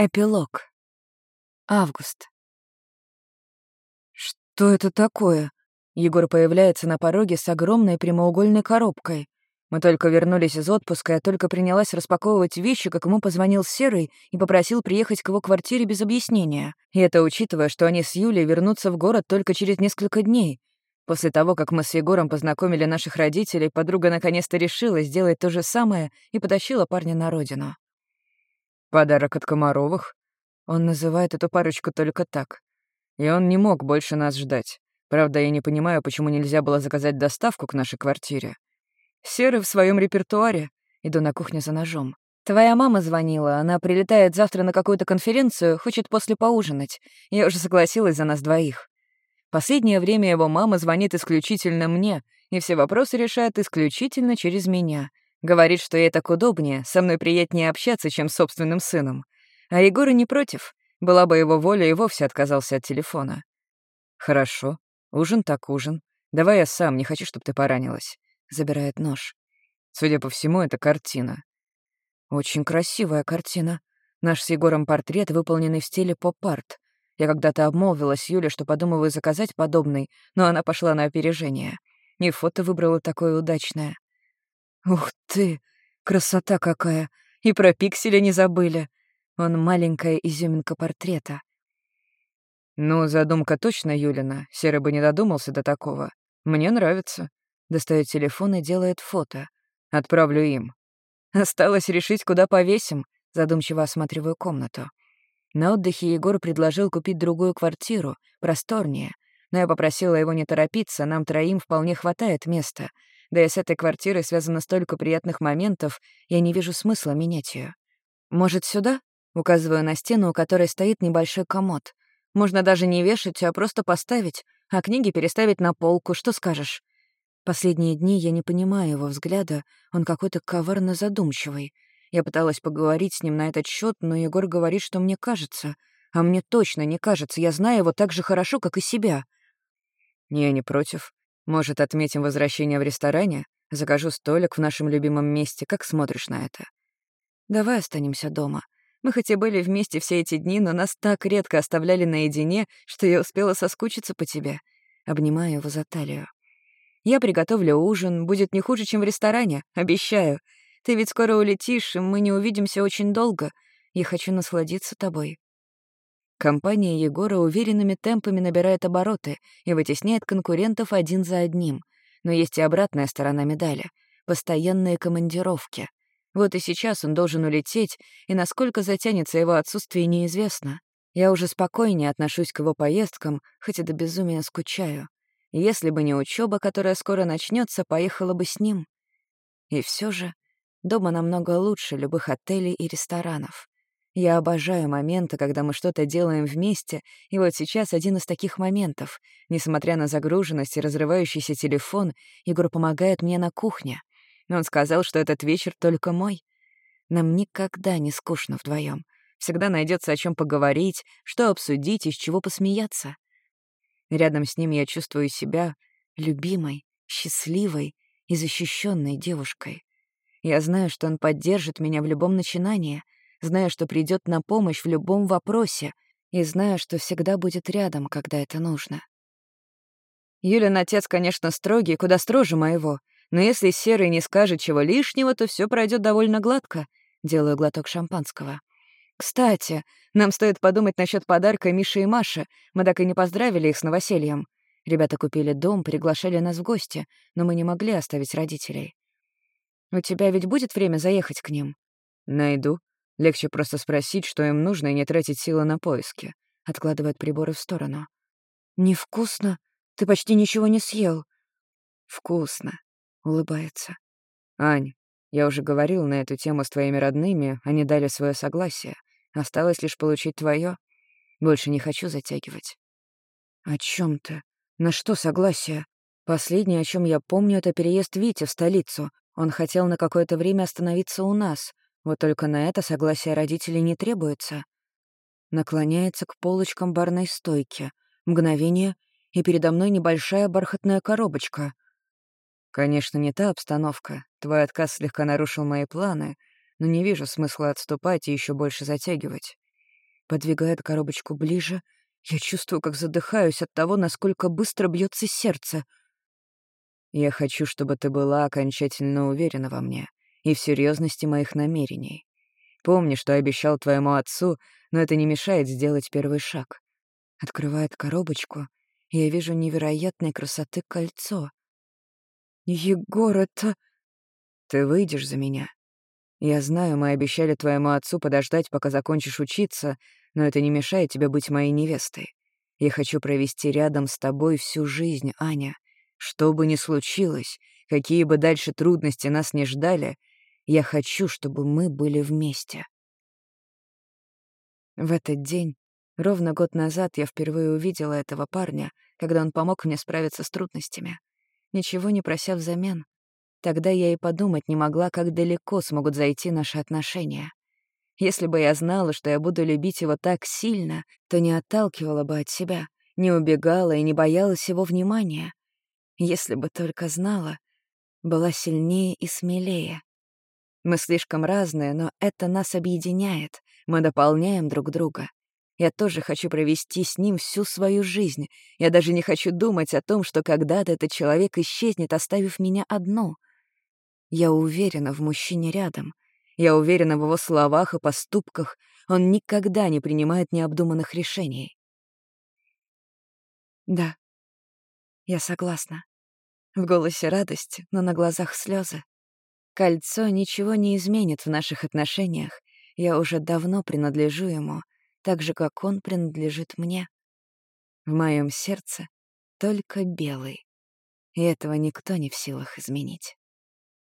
Эпилог. Август. Что это такое? Егор появляется на пороге с огромной прямоугольной коробкой. Мы только вернулись из отпуска, я только принялась распаковывать вещи, как ему позвонил Серый и попросил приехать к его квартире без объяснения. И это учитывая, что они с Юлей вернутся в город только через несколько дней. После того, как мы с Егором познакомили наших родителей, подруга наконец-то решила сделать то же самое и потащила парня на родину. Подарок от Комаровых. Он называет эту парочку только так. И он не мог больше нас ждать. Правда, я не понимаю, почему нельзя было заказать доставку к нашей квартире. Серый в своем репертуаре. Иду на кухню за ножом. Твоя мама звонила, она прилетает завтра на какую-то конференцию, хочет после поужинать. Я уже согласилась за нас двоих. Последнее время его мама звонит исключительно мне, и все вопросы решает исключительно через меня — Говорит, что ей так удобнее, со мной приятнее общаться, чем с собственным сыном. А Егор не против. Была бы его воля, и вовсе отказался от телефона. «Хорошо. Ужин так ужин. Давай я сам, не хочу, чтобы ты поранилась». Забирает нож. Судя по всему, это картина. Очень красивая картина. Наш с Егором портрет, выполненный в стиле поп-арт. Я когда-то обмолвилась Юле, что подумываю заказать подобный, но она пошла на опережение. И фото выбрала такое удачное. Ух ты, красота какая! И про пикселя не забыли. Он маленькая изюминка портрета. Ну, задумка точно Юлина. Серый бы не додумался до такого. Мне нравится. Достает телефон и делает фото. Отправлю им. Осталось решить, куда повесим. Задумчиво осматриваю комнату. На отдыхе Егор предложил купить другую квартиру, просторнее. Но я попросила его не торопиться, нам троим вполне хватает места — да и с этой квартирой связано столько приятных моментов, я не вижу смысла менять ее. «Может, сюда?» — указываю на стену, у которой стоит небольшой комод. «Можно даже не вешать, а просто поставить, а книги переставить на полку. Что скажешь?» Последние дни я не понимаю его взгляда, он какой-то коварно задумчивый. Я пыталась поговорить с ним на этот счет, но Егор говорит, что мне кажется. А мне точно не кажется, я знаю его так же хорошо, как и себя. «Я не против», может, отметим возвращение в ресторане? Закажу столик в нашем любимом месте. Как смотришь на это? Давай останемся дома. Мы хоть и были вместе все эти дни, но нас так редко оставляли наедине, что я успела соскучиться по тебе. Обнимаю его за талию. Я приготовлю ужин, будет не хуже, чем в ресторане, обещаю. Ты ведь скоро улетишь, и мы не увидимся очень долго. Я хочу насладиться тобой. Компания Егора уверенными темпами набирает обороты и вытесняет конкурентов один за одним. Но есть и обратная сторона медали — постоянные командировки. Вот и сейчас он должен улететь, и насколько затянется его отсутствие, неизвестно. Я уже спокойнее отношусь к его поездкам, хоть и до безумия скучаю. Если бы не учеба, которая скоро начнется, поехала бы с ним. И все же дома намного лучше любых отелей и ресторанов. Я обожаю моменты, когда мы что-то делаем вместе, и вот сейчас один из таких моментов. Несмотря на загруженность и разрывающийся телефон, Егор помогает мне на кухне. Он сказал, что этот вечер только мой. Нам никогда не скучно вдвоем. Всегда найдется о чем поговорить, что обсудить и с чего посмеяться. Рядом с ним я чувствую себя любимой, счастливой и защищенной девушкой. Я знаю, что он поддержит меня в любом начинании — зная, что придет на помощь в любом вопросе, и зная, что всегда будет рядом, когда это нужно. Юлин отец, конечно, строгий, куда строже моего, но если Серый не скажет чего лишнего, то все пройдет довольно гладко. Делаю глоток шампанского. Кстати, нам стоит подумать насчет подарка Миши и Маши. Мы так и не поздравили их с новосельем. Ребята купили дом, приглашали нас в гости, но мы не могли оставить родителей. У тебя ведь будет время заехать к ним? Найду. Легче просто спросить, что им нужно, и не тратить силы на поиски. Откладывает приборы в сторону. «Невкусно. Ты почти ничего не съел». «Вкусно», — улыбается. «Ань, я уже говорил на эту тему с твоими родными, они дали свое согласие. Осталось лишь получить твое. Больше не хочу затягивать». «О чем ты? На что согласие? Последнее, о чем я помню, это переезд Вити в столицу. Он хотел на какое-то время остановиться у нас. Вот только на это согласие родителей не требуется. Наклоняется к полочкам барной стойки. Мгновение, и передо мной небольшая бархатная коробочка. Конечно, не та обстановка. Твой отказ слегка нарушил мои планы, но не вижу смысла отступать и еще больше затягивать. Подвигает коробочку ближе. Я чувствую, как задыхаюсь от того, насколько быстро бьется сердце. Я хочу, чтобы ты была окончательно уверена во мне и в серьезности моих намерений. Помни, что обещал твоему отцу, но это не мешает сделать первый шаг. Открывает коробочку, и я вижу невероятной красоты кольцо. Егор, это... Ты выйдешь за меня. Я знаю, мы обещали твоему отцу подождать, пока закончишь учиться, но это не мешает тебе быть моей невестой. Я хочу провести рядом с тобой всю жизнь, Аня. Что бы ни случилось, какие бы дальше трудности нас не ждали, я хочу, чтобы мы были вместе. В этот день, ровно год назад, я впервые увидела этого парня, когда он помог мне справиться с трудностями, ничего не прося взамен. Тогда я и подумать не могла, как далеко смогут зайти наши отношения. Если бы я знала, что я буду любить его так сильно, то не отталкивала бы от себя, не убегала и не боялась его внимания. Если бы только знала, была сильнее и смелее. Мы слишком разные, но это нас объединяет. Мы дополняем друг друга. Я тоже хочу провести с ним всю свою жизнь. Я даже не хочу думать о том, что когда-то этот человек исчезнет, оставив меня одну. Я уверена в мужчине рядом. Я уверена в его словах и поступках. Он никогда не принимает необдуманных решений. Да, я согласна. В голосе радость, но на глазах слезы. Кольцо ничего не изменит в наших отношениях. Я уже давно принадлежу ему, так же, как он принадлежит мне. В моем сердце только белый, и этого никто не в силах изменить.